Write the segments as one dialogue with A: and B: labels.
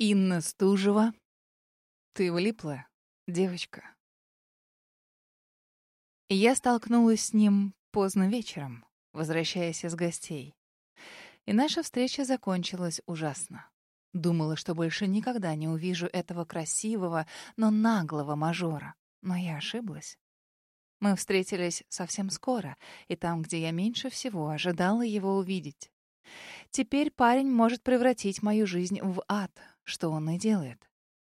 A: Инна Стужева. Ты влипла, девочка. Я столкнулась с ним поздно вечером, возвращаясь из гостей. И наша встреча закончилась ужасно. Думала, что больше никогда не увижу этого красивого, но наглого мажора. Но я ошиблась. Мы встретились совсем скоро, и там, где я меньше всего ожидала его увидеть. Теперь парень может превратить мою жизнь в ад, что он и делает.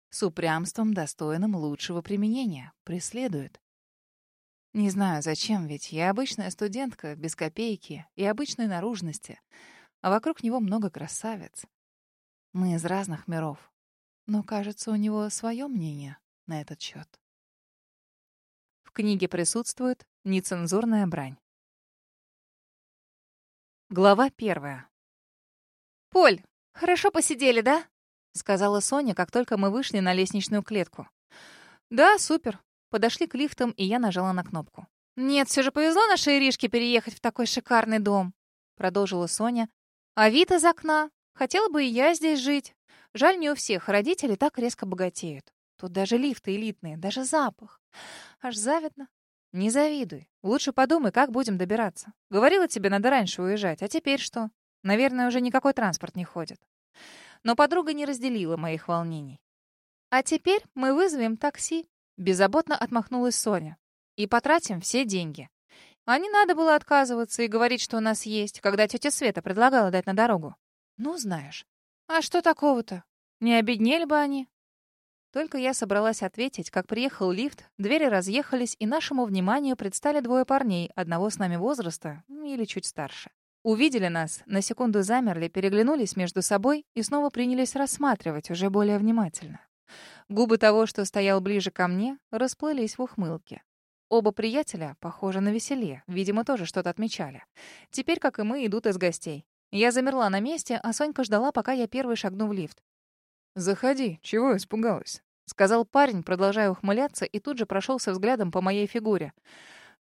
A: С упрямством, достойным лучшего применения, преследует. Не знаю, зачем, ведь я обычная студентка, без копейки и обычной наружности, а вокруг него много красавиц. Мы из разных миров, но, кажется, у него свое мнение на этот счет. В книге присутствует нецензурная брань. Глава первая. «Поль, хорошо посидели, да?» — сказала Соня, как только мы вышли на лестничную клетку. «Да, супер». Подошли к лифтам, и я нажала на кнопку. «Нет, все же повезло нашей Иришке переехать в такой шикарный дом», — продолжила Соня. «А вид из окна? Хотела бы и я здесь жить. Жаль, не у всех родители так резко богатеют. Тут даже лифты элитные, даже запах. Аж завидно. Не завидуй. Лучше подумай, как будем добираться. Говорила тебе, надо раньше уезжать, а теперь что? Наверное, уже никакой транспорт не ходит. Но подруга не разделила моих волнений. А теперь мы вызовем такси. Беззаботно отмахнулась Соня. И потратим все деньги. А не надо было отказываться и говорить, что у нас есть, когда тетя Света предлагала дать на дорогу. Ну, знаешь. А что такого-то? Не обеднели бы они? Только я собралась ответить, как приехал лифт, двери разъехались, и нашему вниманию предстали двое парней, одного с нами возраста ну, или чуть старше. Увидели нас, на секунду замерли, переглянулись между собой и снова принялись рассматривать уже более внимательно. Губы того, что стоял ближе ко мне, расплылись в ухмылке. Оба приятеля, похоже, на веселье, видимо, тоже что-то отмечали. Теперь, как и мы, идут из гостей. Я замерла на месте, а Сонька ждала, пока я первый шагну в лифт.
B: «Заходи, чего испугалась?»
A: — сказал парень, продолжая ухмыляться, и тут же прошелся взглядом по моей фигуре.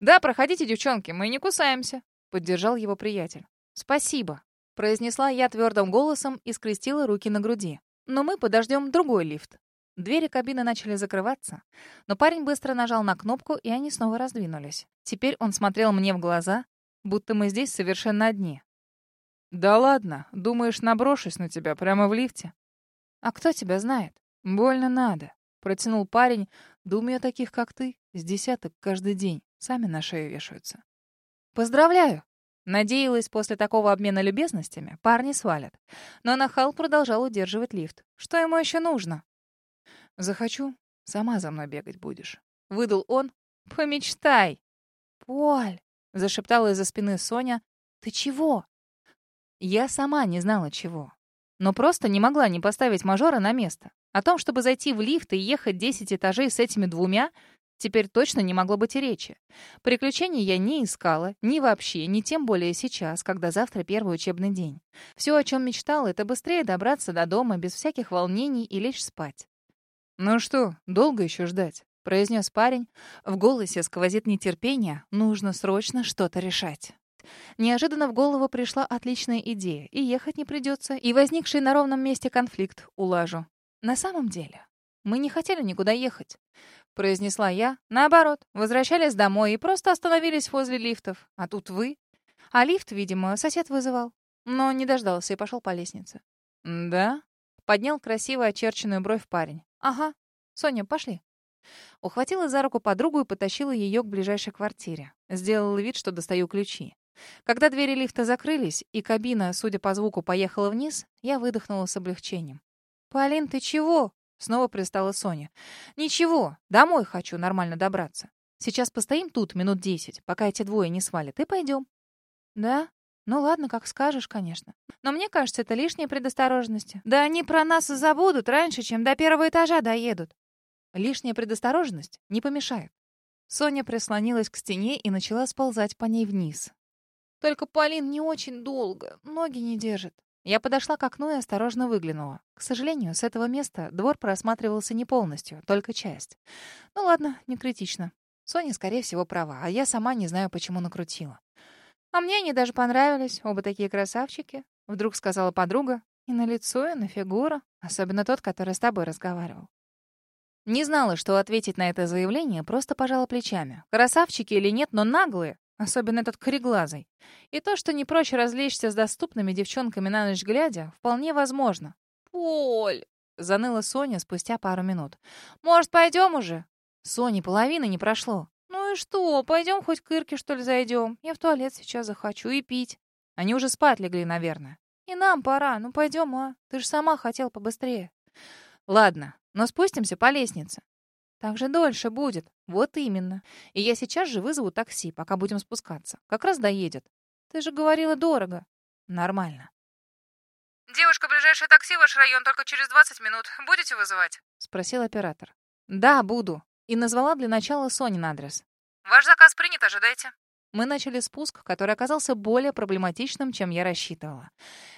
A: «Да, проходите, девчонки, мы не кусаемся», — поддержал его приятель. «Спасибо», — произнесла я твердым голосом и скрестила руки на груди. «Но мы подождем другой лифт». Двери кабины начали закрываться, но парень быстро нажал на кнопку, и они снова раздвинулись. Теперь он смотрел мне в глаза, будто мы здесь совершенно одни.
B: «Да ладно, думаешь, наброшусь на тебя прямо в лифте?»
A: «А кто тебя знает?»
B: «Больно надо», — протянул парень. «Думаю, таких, как ты, с десяток каждый день. Сами на шею вешаются».
A: «Поздравляю!» Надеялась, после такого обмена любезностями парни свалят. Но нахал продолжал удерживать лифт. Что ему еще нужно?
B: «Захочу, сама за мной бегать будешь», —
A: выдал он. «Помечтай!» «Поль!» — зашептала из-за спины Соня. «Ты чего?» Я сама не знала чего. Но просто не могла не поставить мажора на место. О том, чтобы зайти в лифт и ехать 10 этажей с этими двумя, теперь точно не могло быть и речи. Приключений я не искала, ни вообще, ни тем более сейчас, когда завтра первый учебный день. Все, о чем мечтала, это быстрее добраться до дома без всяких волнений и лечь спать.
B: «Ну что, долго еще ждать?» — произнес парень. В голосе сквозит нетерпение. Нужно срочно что-то решать.
A: Неожиданно в голову пришла отличная идея. И ехать не придется, и возникший на ровном месте конфликт улажу. На самом деле, мы не хотели никуда ехать, произнесла я. Наоборот, возвращались домой и просто остановились возле лифтов. А тут вы. А лифт, видимо, сосед вызывал. Но не дождался и пошел по лестнице.
B: «Да?»
A: — поднял красиво очерченную бровь парень. «Ага. Соня, пошли». Ухватила за руку подругу и потащила ее к ближайшей квартире. Сделала вид, что достаю ключи. Когда двери лифта закрылись, и кабина, судя по звуку, поехала вниз, я выдохнула с облегчением. «Полин, ты чего?» — снова пристала Соня. «Ничего, домой хочу нормально добраться. Сейчас постоим тут минут десять, пока эти двое не свалят, и пойдем». «Да? Ну ладно, как скажешь, конечно. Но мне кажется, это лишняя предосторожность. Да они про нас забудут раньше, чем до первого этажа доедут». Лишняя предосторожность не помешает. Соня прислонилась к стене и начала сползать по ней вниз. «Только Полин не очень долго, ноги не держит. Я подошла к окну и осторожно выглянула. К сожалению, с этого места двор просматривался не полностью, только часть. Ну ладно, не критично. Соня, скорее всего, права, а я сама не знаю, почему накрутила. «А мне они даже понравились, оба такие красавчики», — вдруг сказала подруга. И на лицо, и на фигуру. Особенно тот, который с тобой разговаривал. Не знала, что ответить на это заявление, просто пожала плечами. Красавчики или нет, но наглые. Особенно этот кореглазый. И то, что не проще развлечься с доступными девчонками на ночь глядя, вполне возможно. «Поль!» — заныла Соня спустя пару минут. «Может, пойдем уже?» Сони половины не прошло. «Ну и что, пойдем хоть к Ирке, что ли, зайдем? Я в туалет сейчас захочу и пить». Они уже спать легли, наверное. «И нам пора. Ну пойдем, а? Ты же сама хотел побыстрее». «Ладно, но спустимся по лестнице». «Так же дольше будет. Вот именно. И я сейчас же вызову такси, пока будем спускаться. Как раз доедет. Ты же говорила дорого». «Нормально».
B: «Девушка, ближайшее такси в ваш район только через 20 минут. Будете вызывать?»
A: — спросил оператор. «Да, буду». И назвала для начала Сонин адрес.
B: «Ваш заказ принят, ожидайте».
A: Мы начали спуск, который оказался более проблематичным, чем я рассчитывала.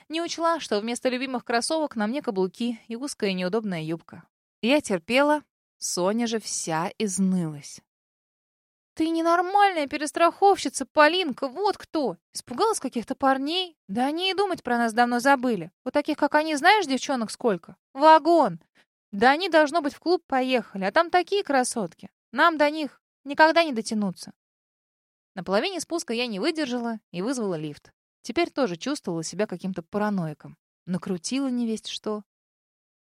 A: Не учла, что вместо любимых кроссовок на мне каблуки и узкая неудобная юбка. Я терпела, Соня же вся изнылась. «Ты ненормальная перестраховщица, Полинка, вот кто! Испугалась каких-то парней? Да они и думать про нас давно забыли. Вот таких, как они, знаешь, девчонок сколько? Вагон! Да они, должно быть, в клуб поехали, а там такие красотки. Нам до них никогда не дотянуться. На половине спуска я не выдержала и вызвала лифт. Теперь тоже чувствовала себя каким-то параноиком. Накрутила невесть что.